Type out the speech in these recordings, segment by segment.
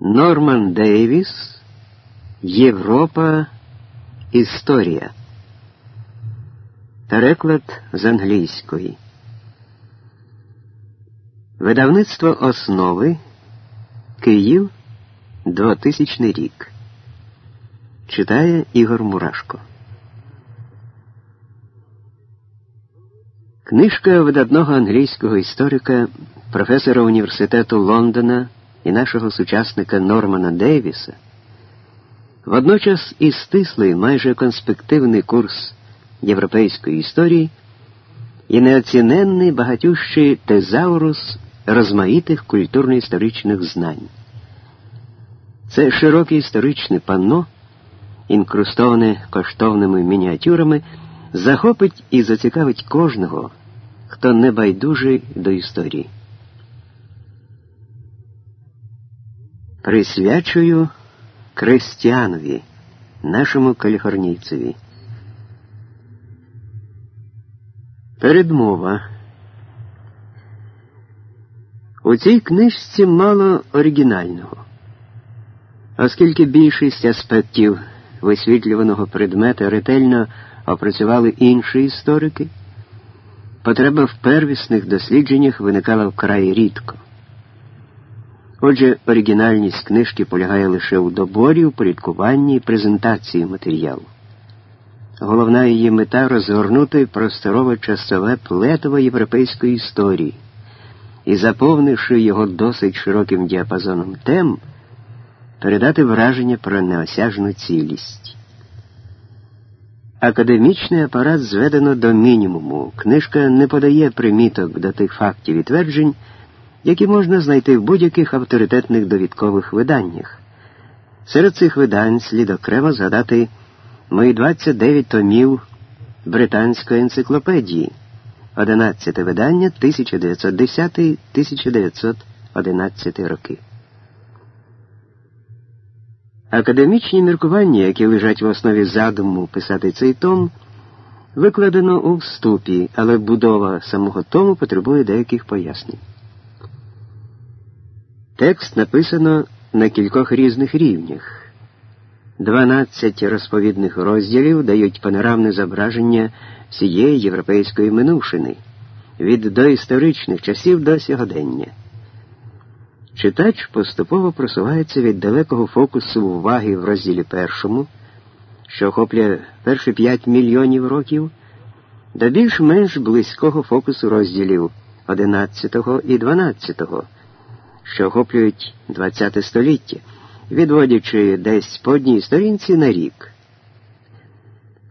Норман Дейвіс Європа Історія. Переклад з англійської. Видавництво основи Київ 2000 рік. Читає Ігор Мурашко. Книжка видатного англійського історика, професора університету Лондона і нашого сучасника Нормана Дейвіса, водночас і стислий майже конспективний курс європейської історії і неоціненний багатющий тезаурус розмаїтих культурно-історичних знань. Це широке історичне панно, інкрустоване коштовними мініатюрами, захопить і зацікавить кожного, хто не байдужий до історії. Присвячую Кристіанові, нашому каліфорнійцеві. Передмова. У цій книжці мало оригінального, оскільки більшість аспектів висвітлюваного предмета ретельно опрацювали інші історики, потреба в первісних дослідженнях виникала вкрай рідко. Отже, оригінальність книжки полягає лише у доборі, упорядкуванні і презентації матеріалу. Головна її мета розгорнути просторове часове плетово європейської історії і, заповнивши його досить широким діапазоном тем, передати враження про неосяжну цілість. Академічний апарат зведено до мінімуму. Книжка не подає приміток до тих фактів і тверджень, які можна знайти в будь-яких авторитетних довідкових виданнях. Серед цих видань слід окремо згадати мої 29 томів Британської енциклопедії, 11 видання 1910-1911 роки. Академічні міркування, які лежать в основі задуму писати цей том, викладено у вступі, але будова самого тому потребує деяких пояснень. Текст написано на кількох різних рівнях. Дванадцять розповідних розділів дають панорамне зображення всієї європейської минувшини від доісторичних часів до сьогодення. Читач поступово просувається від далекого фокусу уваги в розділі першому, що охоплює перші п'ять мільйонів років, до більш-менш близького фокусу розділів 11 і 12 що охоплюють ХХ століття, відводячи десь по одній сторінці на рік.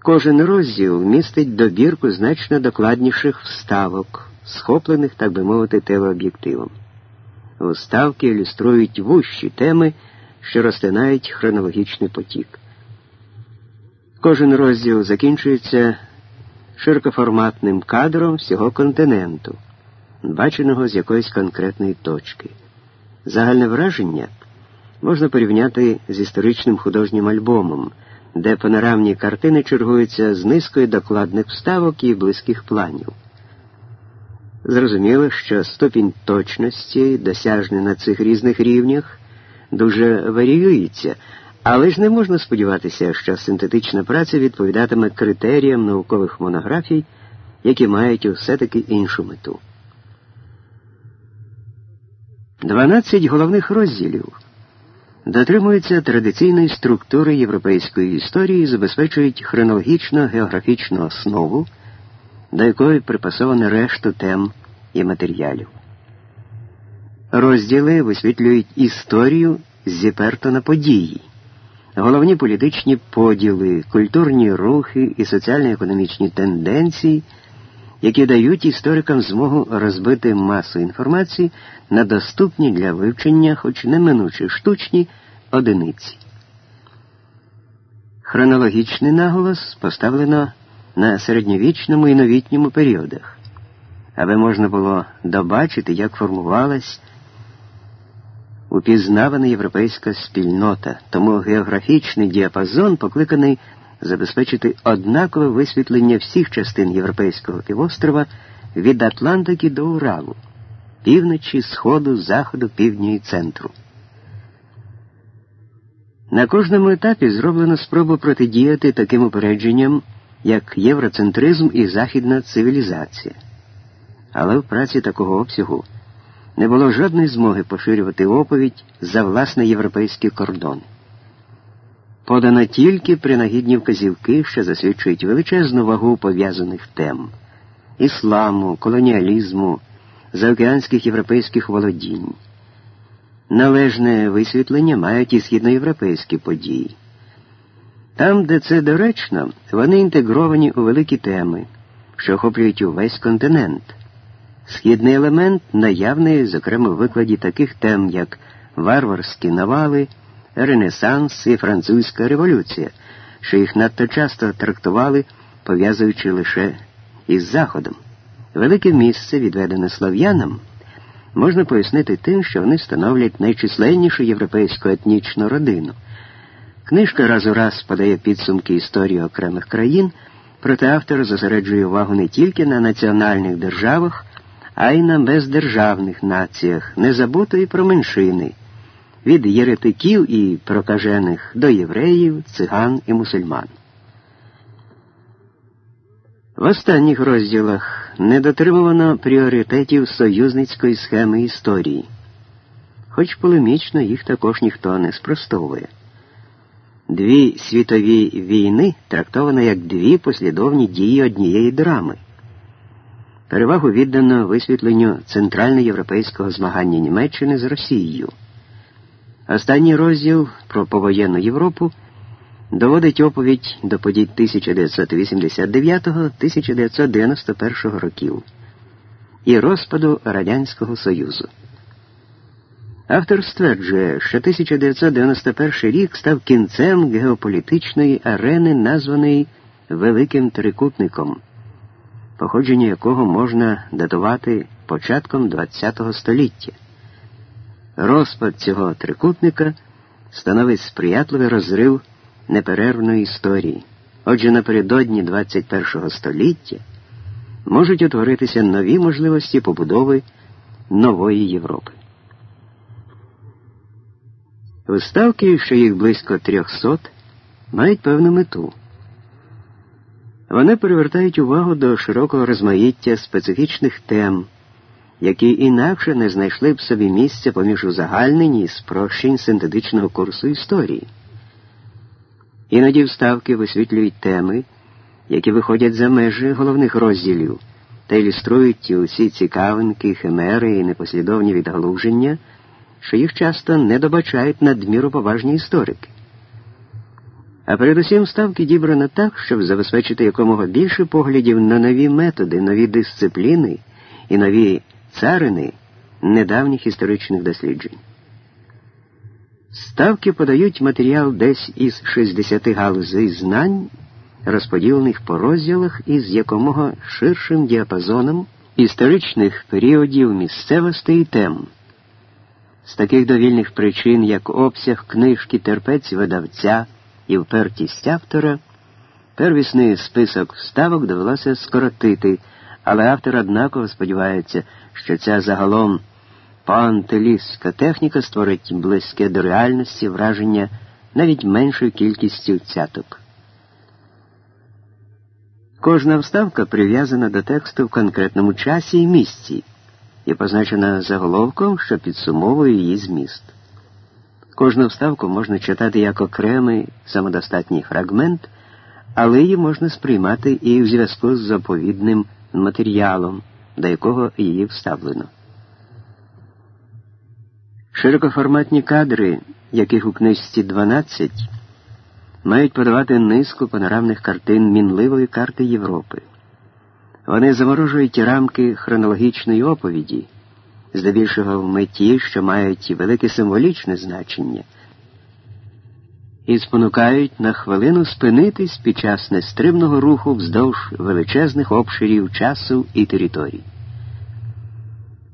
Кожен розділ містить добірку значно докладніших вставок, схоплених, так би мовити, телеоб'єктивом. Вставки ілюструють вущі теми, що розтинають хронологічний потік. Кожен розділ закінчується широкоформатним кадром всього континенту, баченого з якоїсь конкретної точки. Загальне враження можна порівняти з історичним художнім альбомом, де панорамні картини чергуються з низкою докладних вставок і близьких планів. Зрозуміло, що ступінь точності, досяжний на цих різних рівнях, дуже варіюється, але ж не можна сподіватися, що синтетична праця відповідатиме критеріям наукових монографій, які мають усе таки іншу мету. 12 головних розділів дотримуються традиційної структури європейської історії і забезпечують хронологічно географічну основу, до якої припасовано решту тем і матеріалів. Розділи висвітлюють історію зіперто на події, головні політичні поділи, культурні рухи і соціально-економічні тенденції які дають історикам змогу розбити масу інформації на доступні для вивчення, хоч неминучі штучні одиниці. Хронологічний наголос поставлено на середньовічному і новітньому періодах, аби можна було добачити, як формувалась упізнавана європейська спільнота, тому географічний діапазон покликаний забезпечити однакове висвітлення всіх частин Європейського півострова від Атлантики до Уралу, півночі, Сходу, Заходу, півдня і центру. На кожному етапі зроблено спробу протидіяти таким упередженням, як євроцентризм і західна цивілізація. Але в праці такого обсягу не було жодної змоги поширювати оповідь за власне європейський кордон. Подано тільки принагідні вказівки, що засвідчують величезну вагу пов'язаних тем ісламу, колоніалізму, заокеанських європейських володінь. Належне висвітлення мають і східноєвропейські події. Там, де це доречно, вони інтегровані у великі теми, що охоплюють увесь континент. Східний елемент наявний, зокрема, в викладі таких тем, як варварські навали, Ренесанс і Французька революція, що їх надто часто трактували, пов'язуючи лише із Заходом. Велике місце, відведене слов'янам, можна пояснити тим, що вони становлять найчисленнішу європейську етнічну родину. Книжка раз у раз подає підсумки історії окремих країн, проте автор зосереджує увагу не тільки на національних державах, а й на бездержавних націях, не забутої про меншини, від єретиків і прокажених до євреїв, циган і мусульман. В останніх розділах не дотримувано пріоритетів союзницької схеми історії, хоч полемічно їх також ніхто не спростовує. Дві світові війни трактовано як дві послідовні дії однієї драми. Перевагу віддано висвітленню центральноєвропейського змагання Німеччини з Росією. Останній розділ про повоєнну Європу доводить оповідь до подій 1989-1991 років і розпаду Радянського Союзу. Автор стверджує, що 1991 рік став кінцем геополітичної арени, названої Великим Трикутником, походження якого можна датувати початком ХХ століття. Розпад цього трикутника становить сприятливий розрив неперервної історії. Отже, напередодні 21 століття можуть утворитися нові можливості побудови нової Європи. Виставки, що їх близько 300, мають певну мету. Вони привертають увагу до широкого розмаїття специфічних тем, які інакше не знайшли б собі місця поміж узагальнень і спрощень синтетичного курсу історії. Іноді вставки висвітлюють теми, які виходять за межі головних розділів та ілюструють усі цікавинки, химери і непослідовні відгалуження, що їх часто не добачають надміру поважні історики. А передусім ставки дібрано так, щоб забезпечити якомога більше поглядів на нові методи, нові дисципліни і нові царини недавніх історичних досліджень. Ставки подають матеріал десь із 60 галузей знань, розподілених по розділах із якомога ширшим діапазоном історичних періодів місцевостей і тем. З таких довільних причин, як обсяг книжки терпець видавця і впертість автора, первісний список вставок довелося скоротити, але автор однаково сподівається, що ця загалом пантелістська техніка створить близьке до реальності враження навіть меншою кількістю цяток. Кожна вставка прив'язана до тексту в конкретному часі і місці і позначена заголовком, що підсумовує її зміст. Кожну вставку можна читати як окремий самодостатній фрагмент, але її можна сприймати і в зв'язку з заповідним матеріалом, до якого її вставлено. Широкоформатні кадри, яких у книжці 12, мають подавати низку панорамних картин мінливої карти Європи. Вони заморожують рамки хронологічної оповіді, здебільшого в меті, що мають велике символічне значення, і спонукають на хвилину спинитись під час нестримного руху вздовж величезних обширів часу і територій.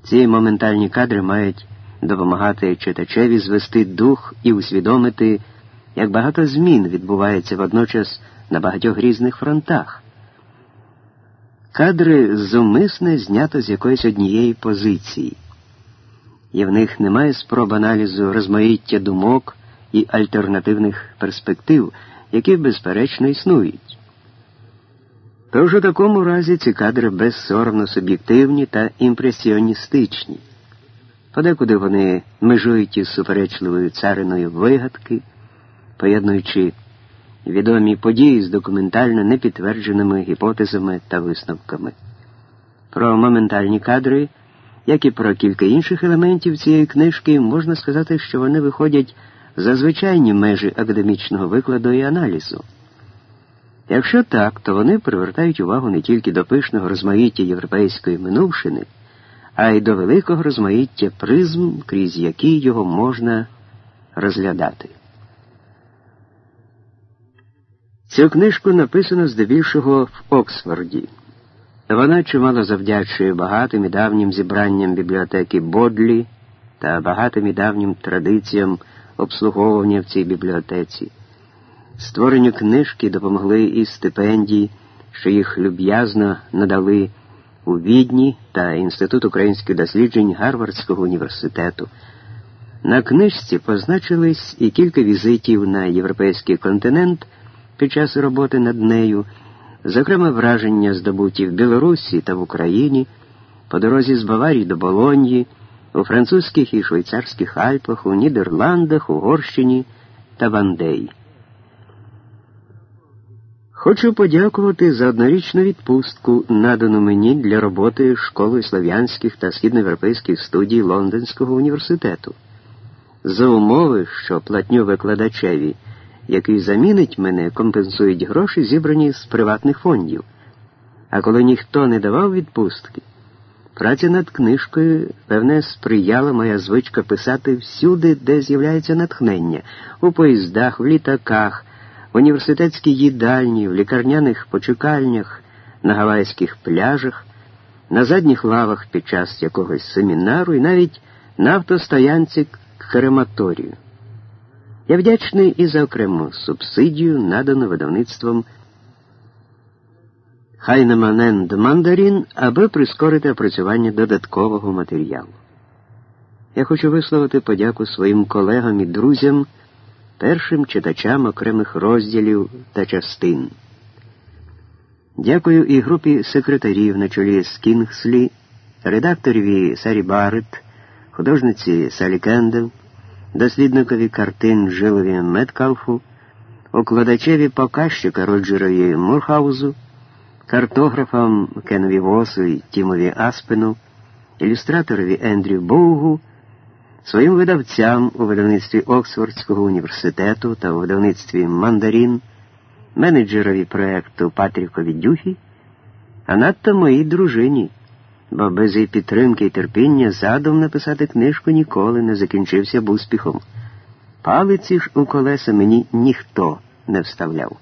Ці моментальні кадри мають допомагати читачеві звести дух і усвідомити, як багато змін відбувається водночас на багатьох різних фронтах. Кадри зумисне знято з якоїсь однієї позиції, і в них немає спроб аналізу розмаїття думок і альтернативних перспектив, які безперечно існують. Тож у такому разі ці кадри безсоромно суб'єктивні та імпресіоністичні. Подекуди вони межують із суперечливою цариною вигадки, поєднуючи відомі події з документально непідтвердженими гіпотезами та висновками. Про моментальні кадри, як і про кілька інших елементів цієї книжки, можна сказати, що вони виходять за звичайні межі академічного викладу і аналізу. Якщо так, то вони привертають увагу не тільки до пишного розмаїття європейської минувшини, а й до великого розмаїття призм, крізь які його можна розглядати. Цю книжку написано здебільшого в Оксфорді. Вона чимало завдячує багатим і давнім зібранням бібліотеки Бодлі та багатим і давнім традиціям обслуговування в цій бібліотеці. Створенню книжки допомогли і стипендії, що їх люб'язно надали у Відні та Інститут українських досліджень Гарвардського університету. На книжці позначились і кілька візитів на європейський континент під час роботи над нею, зокрема враження здобуті в Білорусі та в Україні, по дорозі з Баварії до Болоньї, у французьких і швейцарських Альпах, у Нідерландах, Угорщині та Вандеї. Хочу подякувати за однорічну відпустку, надану мені для роботи школою слав'янських та східноєвропейських студій Лондонського університету. За умови, що платню викладачеві, який замінить мене, компенсують гроші, зібрані з приватних фондів. А коли ніхто не давав відпустки, праця над книжкою, певне, сприяла моя звичка писати всюди, де з'являється натхнення, у поїздах, в літаках в університетській їдальні, в лікарняних почекальнях, на гавайських пляжах, на задніх лавах під час якогось семінару і навіть на автостоянці крематорію. Я вдячний і за окрему субсидію, надану видавництвом Хайнеманенд Мандарін, аби прискорити опрацювання додаткового матеріалу. Я хочу висловити подяку своїм колегам і друзям першим читачам окремих розділів та частин. Дякую і групі секретарів на чолі з Кінгслі, редакторіві Сарі Барретт, художниці Салі Кендел, дослідникові картин Жилові Меткалфу, укладачеві показчика Роджерові Мурхаузу, картографам Кенові Восу і Тімові Аспену, ілюстраторові Ендрю Боугу, Своїм видавцям у видавництві Оксфордського університету та у видавництві Мандарін, менеджерові проєкту Патрікові Дюхі, а надто моїй дружині, бо без її підтримки і терпіння задум написати книжку ніколи не закінчився б успіхом. Палиці ж у колеса мені ніхто не вставляв.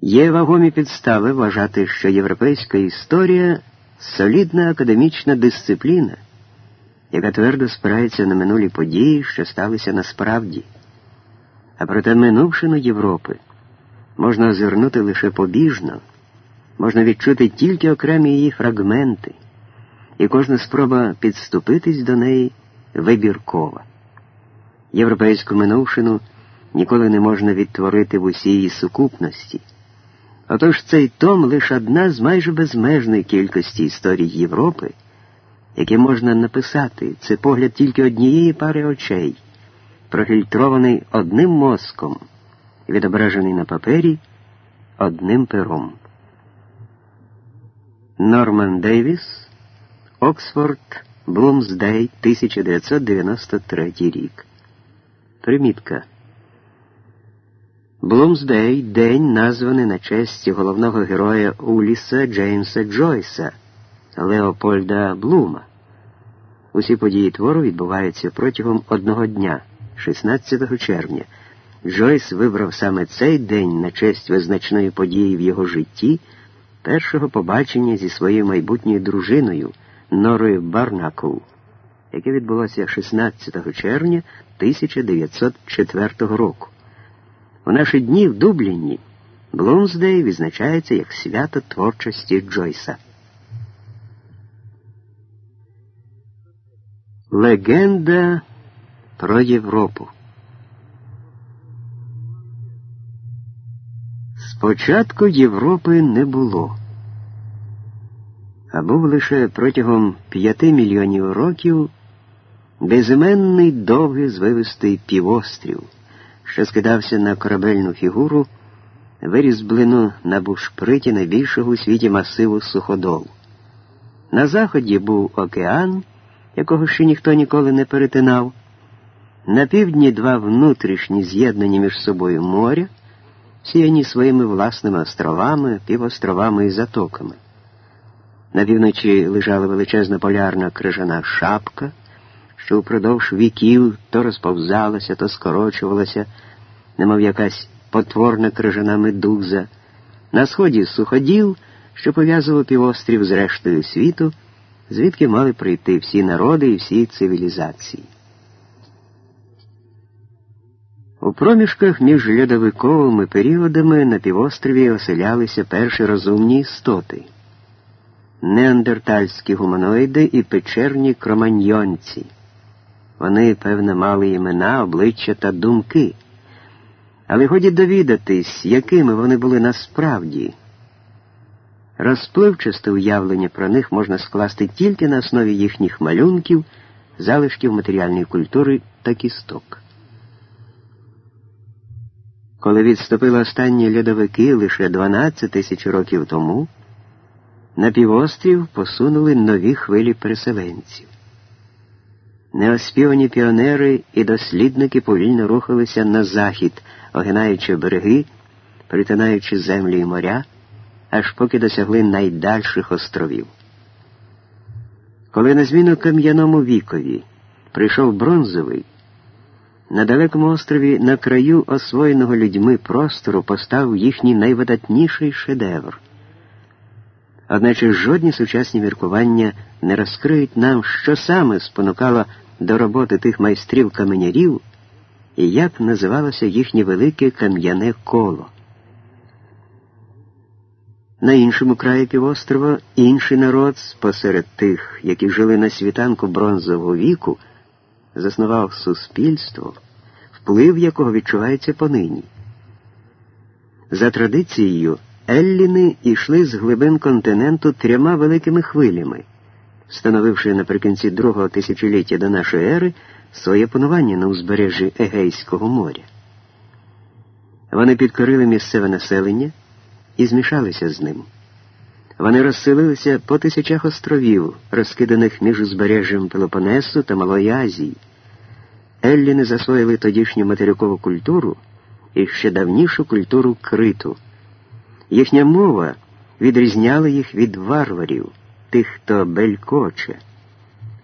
Є вагомі підстави вважати, що європейська історія солідна академічна дисципліна яка твердо спирається на минулі події, що сталися насправді. А проте минувшину Європи можна озирнути лише побіжно, можна відчути тільки окремі її фрагменти, і кожна спроба підступитись до неї вибіркова. Європейську минувшину ніколи не можна відтворити в усій її сукупності. Отож цей том лише одна з майже безмежної кількості історій Європи яке можна написати, це погляд тільки однієї пари очей, профільтрований одним мозком, відображений на папері одним пером. Норман Дейвіс, Оксфорд, Блумсдей, 1993 рік. Примітка. Блумсдей день названий на честь головного героя Уліса Джеймса Джойса. Леопольда Блума. Усі події твору відбуваються протягом одного дня, 16 червня. Джойс вибрав саме цей день на честь визначної події в його житті, першого побачення зі своєю майбутньою дружиною Норою Барнакл, яке відбулося 16 червня 1904 року. У наші дні в Дубліні Блумсдей відзначається як свято творчості Джойса. Легенда про Європу. Спочатку Європи не було, а був лише протягом п'яти мільйонів років безіменний довгий звивистий півострів, що скидався на корабельну фігуру, вирізблену на бушприті найбільшого у світі масиву суходол. На заході був океан, якого ще ніхто ніколи не перетинав, на півдні два внутрішні з'єднані між собою моря, сіяні своїми власними островами, півостровами і затоками. На півночі лежала величезна полярна крижана шапка, що впродовж віків то розповзалася, то скорочувалася, немов якась потворна крижана медуза. На сході суходіл, що пов'язував півострів з рештою світу, звідки мали прийти всі народи і всі цивілізації. У проміжках між льодовиковими періодами на півострові оселялися перші розумні істоти неандертальські гуманоїди і печерні кроманьйонці. Вони, певне, мали імена, обличчя та думки. Але годі довідатись, якими вони були насправді. Розпливчасте уявлення про них можна скласти тільки на основі їхніх малюнків, залишків матеріальної культури та кісток. Коли відступили останні льодовики лише 12 тисяч років тому, на півострів посунули нові хвилі переселенців. Неоспівані піонери і дослідники повільно рухалися на захід, огинаючи береги, притинаючи землі і моря, аж поки досягли найдальших островів. Коли на зміну кам'яному вікові прийшов бронзовий, на далекому острові на краю освоєного людьми простору постав їхній найвидатніший шедевр. Одначе жодні сучасні міркування не розкриють нам, що саме спонукало до роботи тих майстрів каменярів і як називалося їхнє велике кам'яне коло. На іншому краї півострова інший народ, посеред тих, які жили на світанку бронзового віку, заснував суспільство, вплив якого відчувається понині. За традицією, Елліни йшли з глибин континенту трьома великими хвилями, встановивши наприкінці другого тисячоліття до нашої ери своє панування на узбережжі Егейського моря. Вони підкорили місцеве населення і змішалися з ним. Вони розселилися по тисячах островів, розкиданих між узбережжям Пелопонесу та Малої Азії. Елліни засвоїли тодішню материкову культуру і ще давнішу культуру криту. Їхня мова відрізняла їх від варварів, тих, хто белькоче.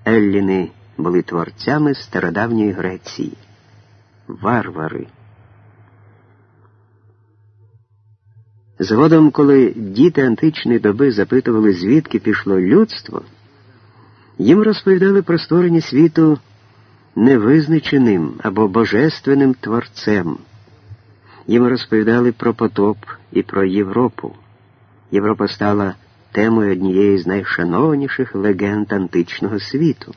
Елліни були творцями стародавньої Греції. Варвари. Згодом, коли діти античної доби запитували, звідки пішло людство, їм розповідали про створення світу невизначеним або божественним творцем. Їм розповідали про потоп і про Європу. Європа стала темою однієї з найшановніших легенд античного світу.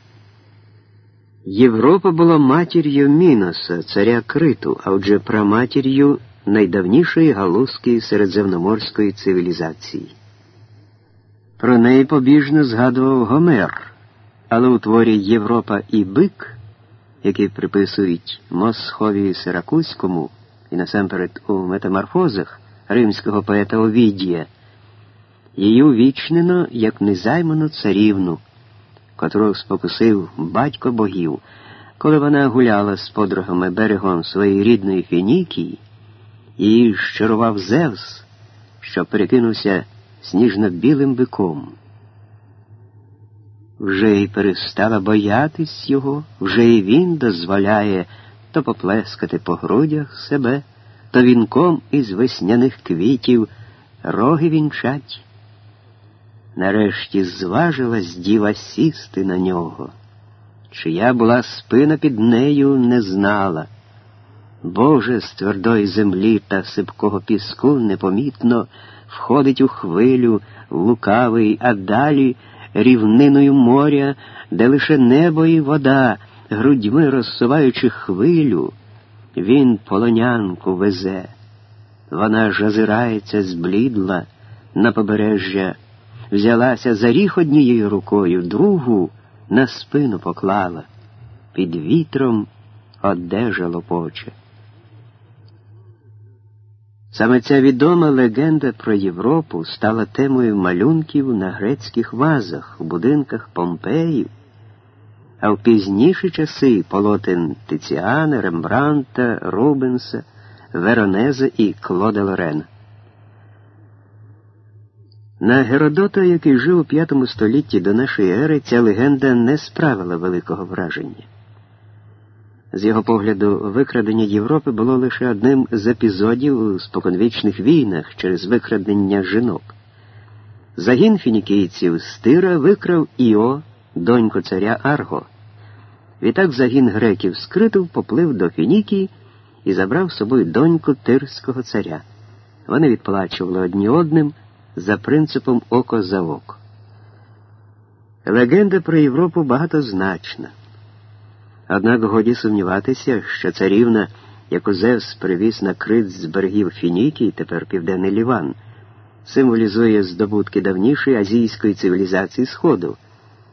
Європа була матір'ю Міноса, царя Криту, а отже праматір'ю найдавнішої галузької середземноморської цивілізації. Про неї побіжно згадував Гомер, але у творі Європа і бик, який приписують Мосхові Сиракузькому, і насамперед у метаморфозах римського поета Овідія, її увічнено як незайману царівну, котру спокусив батько богів, коли вона гуляла з подругами берегом своєї рідної Фінікії, її щарував Зевс, що перекинувся сніжно-білим биком. Вже й перестала боятись його, вже й він дозволяє то поплескати по грудях себе, то вінком із весняних квітів роги вінчать. Нарешті зважилась діва сісти на нього, чия була спина під нею не знала. Боже з твердої землі та сипкого піску непомітно входить у хвилю лукавий, а далі рівниною моря, де лише небо і вода грудьми розсуваючи хвилю, він полонянку везе. Вона ж озирається, зблідла на побережжя, взялася за ріг однією рукою, другу на спину поклала, під вітром одежа лопоче. Саме ця відома легенда про Європу стала темою малюнків на грецьких вазах, в будинках Помпеїв, а в пізніші часи полотен Тиціана, Рембранта, Рубенса, Веронеза і Клода Лорена. На Геродота, який жив у V столітті до нашої ери, ця легенда не справила великого враження. З його погляду, викрадення Європи було лише одним з епізодів у споконвічних війнах через викрадення жінок. Загін фінікійців з Тира викрав Іо, доньку царя Арго. Відтак загін греків скритив, поплив до Фінікії і забрав з собою доньку тирського царя. Вони відплачували одні одним за принципом око за око. Легенда про Європу багатозначна. Однак годі сумніватися, що царівна, яку Зевс привіз на крит з берегів Фінікії, тепер Південний Ліван, символізує здобутки давнішої азійської цивілізації Сходу,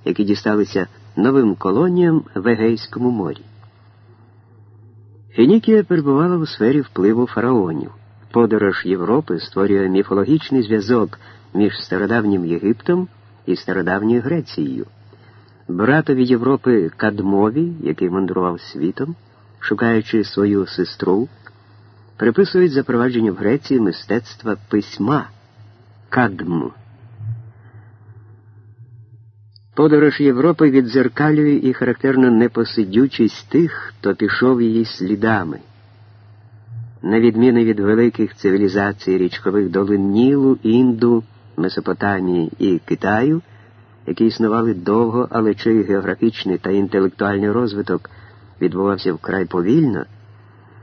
які дісталися новим колоніям в Егейському морі. Фінікія перебувала у сфері впливу фараонів. Подорож Європи створює міфологічний зв'язок між стародавнім Єгиптом і стародавньою Грецією братові Європи Кадмові, який мандрував світом, шукаючи свою сестру, приписують запровадження в Греції мистецтва письма Кадм. Подорож Європи відзеркалює і характерну непосидючість тих, хто пішов її слідами. На відміну від великих цивілізацій річкових долин Нілу, Інду, Месопотамії і Китаю які існували довго, але чий географічний та інтелектуальний розвиток відбувався вкрай повільно,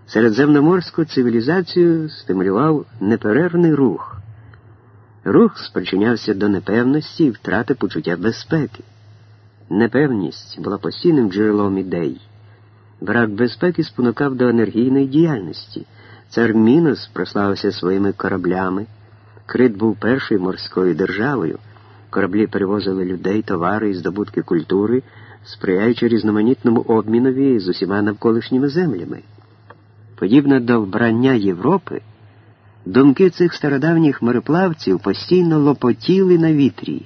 середземноморську цивілізацію стимулював неперервний рух. Рух спричинявся до непевності і втрати почуття безпеки. Непевність була постійним джерелом ідей. Брак безпеки спонукав до енергійної діяльності. Цар Мінос прославився своїми кораблями. Крит був першою морською державою. Кораблі перевозили людей, товари і здобутки культури, сприяючи різноманітному обмінові з усіма навколишніми землями. Подібно до вбрання Європи, думки цих стародавніх мореплавців постійно лопотіли на вітрі.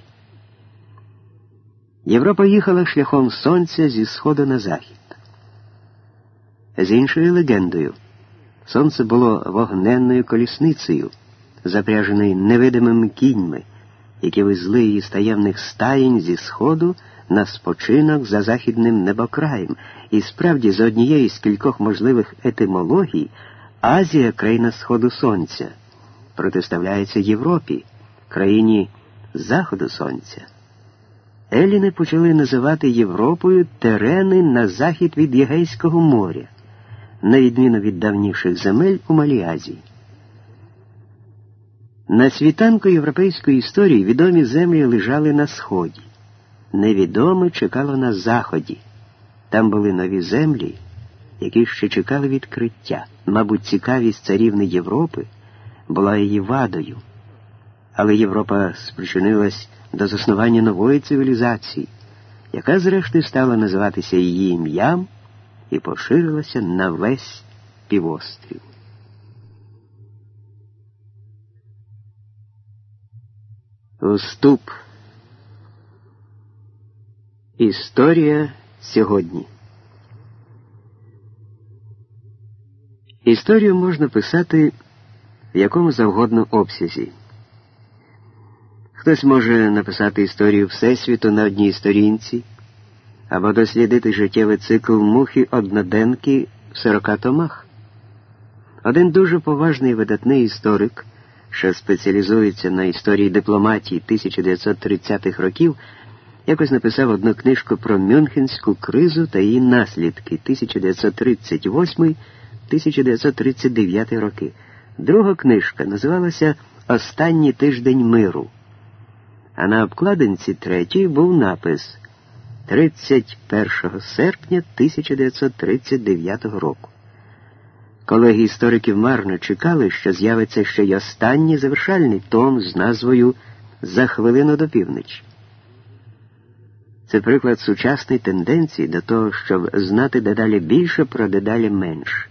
Європа їхала шляхом сонця зі сходу на захід. З іншою легендою, сонце було вогненною колісницею, запряженою невидимими кіньми які везли її з таємних стаєнь зі сходу на спочинок за західним небокраєм, і справді за однією з кількох можливих етимологій Азія, країна Сходу Сонця, протиставляється Європі, країні Заходу Сонця. Еліни почали називати Європою терени на захід від Єгейського моря, на відміну від давніших земель у Малій Азії. На світанку європейської історії відомі землі лежали на сході, невідоме чекало на заході. Там були нові землі, які ще чекали відкриття. Мабуть, цікавість царівни Європи була її вадою. Але Європа спричинилась до заснування нової цивілізації, яка, зрештою, стала називатися її ім'ям і поширилася на весь півострів. Вступ. Історія сьогодні. Історію можна писати в якому завгодно обсязі. Хтось може написати історію Всесвіту на одній сторінці або дослідити життєвий цикл мухи одноденки в сорока томах. Один дуже поважний видатний історик що спеціалізується на історії дипломатії 1930-х років, якось написав одну книжку про Мюнхенську кризу та її наслідки 1938-1939 роки. Друга книжка називалася Останній тиждень миру. А на обкладинці третьої був напис 31 серпня 1939 року. Колеги істориків марно чекали, що з'явиться ще й останній завершальний том з назвою За хвилину до півночі. Це приклад сучасної тенденції до того, щоб знати дедалі більше про дедалі менше.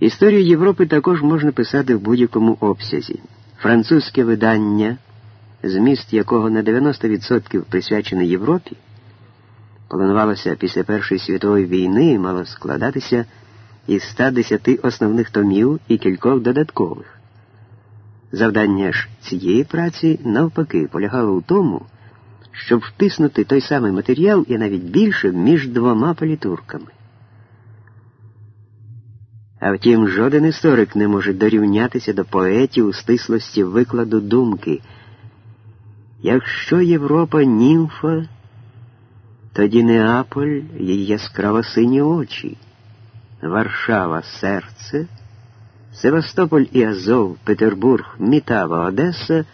Історію Європи також можна писати в будь-якому обсязі. Французьке видання, зміст якого на 90% присвячений Європі, планувалося після Першої світової війни мало складатися із 110 основних томів і кількох додаткових. Завдання ж цієї праці, навпаки, полягало у тому, щоб втиснути той самий матеріал і навіть більше між двома політурками. А втім, жоден історик не може дорівнятися до поетів у стислості викладу думки. Якщо Європа німфа, тоді Неаполь її яскраво сині очі, Варшава серце, Севастополь і Азов, Петербург, Мітава, Одеса,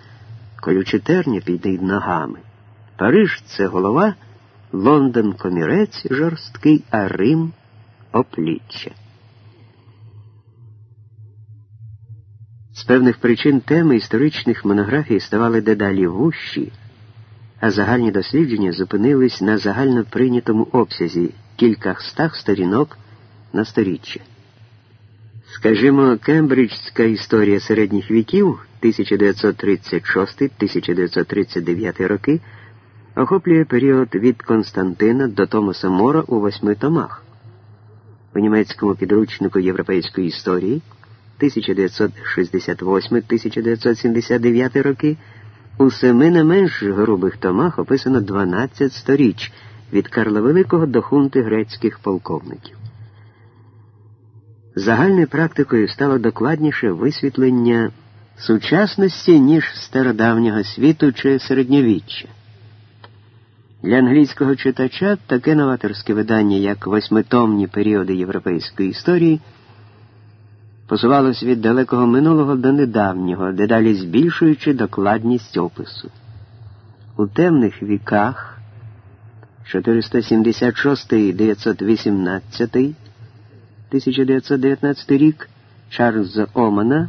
колючі терня під ногами. Париж це голова, Лондон комірець жорсткий, а Рим опліччя. З певних причин теми історичних монографій ставали дедалі вущі, а загальні дослідження зупинились на загально прийнятому обсязі кількастах сторінок на сторіччя. Скажімо, Кембриджська історія середніх віків 1936-1939 роки охоплює період від Константина до Томаса Мора у восьми томах. У німецькому підручнику європейської історії 1968-1979 роки у семи не менш грубих томах описано 12 сторіч від Карла Великого до хунти грецьких полковників. Загальною практикою стало докладніше висвітлення сучасності, ніж стародавнього світу чи середньовіччя. Для англійського читача таке новаторське видання, як восьмитомні періоди європейської історії посувалось від далекого минулого до недавнього, дедалі збільшуючи докладність опису. У темних віках 476-918, 1919 рік Чарльза Омана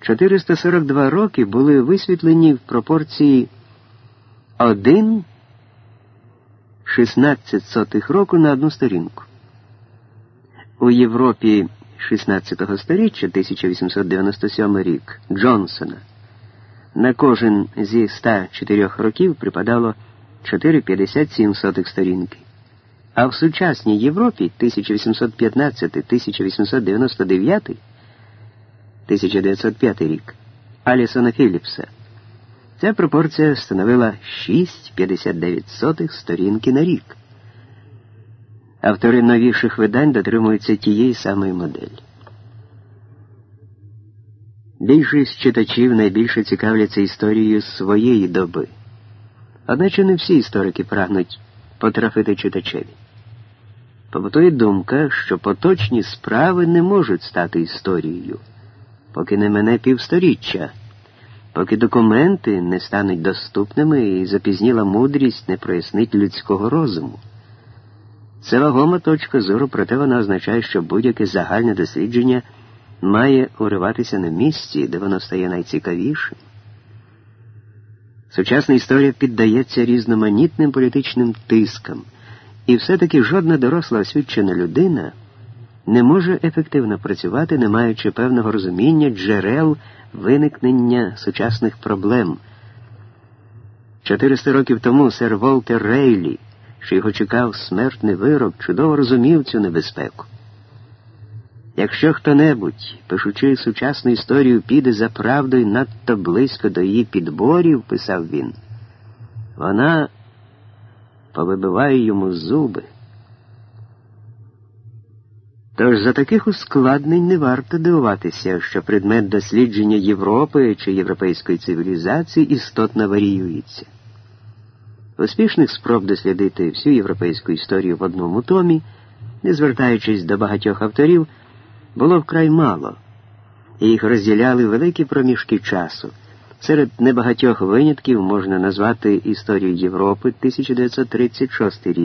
442 роки були висвітлені в пропорції 1 16 сотих року на одну сторінку. У Європі 16 століття 1897 рік Джонсона на кожен зі 104 років припадало 4,57 сторінки. А в сучасній Європі 1815-1899 1905 рік Алісона Філіпса ця пропорція становила 6,59 сторінки на рік. Автори новіших видань дотримуються тієї самої моделі. Більшість читачів найбільше цікавляться історією своєї доби. Одначе не всі історики прагнуть потрафити читачеві. Побутує думка, що поточні справи не можуть стати історією, поки не мене півсторіччя, поки документи не стануть доступними і запізніла мудрість не прояснить людського розуму. Це вагома точка зору, проте вона означає, що будь-яке загальне дослідження має уриватися на місці, де воно стає найцікавішим. Сучасна історія піддається різноманітним політичним тискам, і все-таки жодна доросла освічена людина не може ефективно працювати, не маючи певного розуміння джерел виникнення сучасних проблем. 400 років тому сер Волтер Рейлі що його чекав смертний вирок, чудово розумів цю небезпеку. Якщо хто-небудь, пишучи сучасну історію, піде за правдою надто близько до її підборів, писав він, вона повибиває йому зуби. Тож за таких ускладнень не варто дивуватися, що предмет дослідження Європи чи європейської цивілізації істотно варіюється. Успішних спроб дослідити всю європейську історію в одному томі, не звертаючись до багатьох авторів, було вкрай мало, їх розділяли великі проміжки часу, Серед небагатьох винятків можна назвати історію Європи 1936 рік.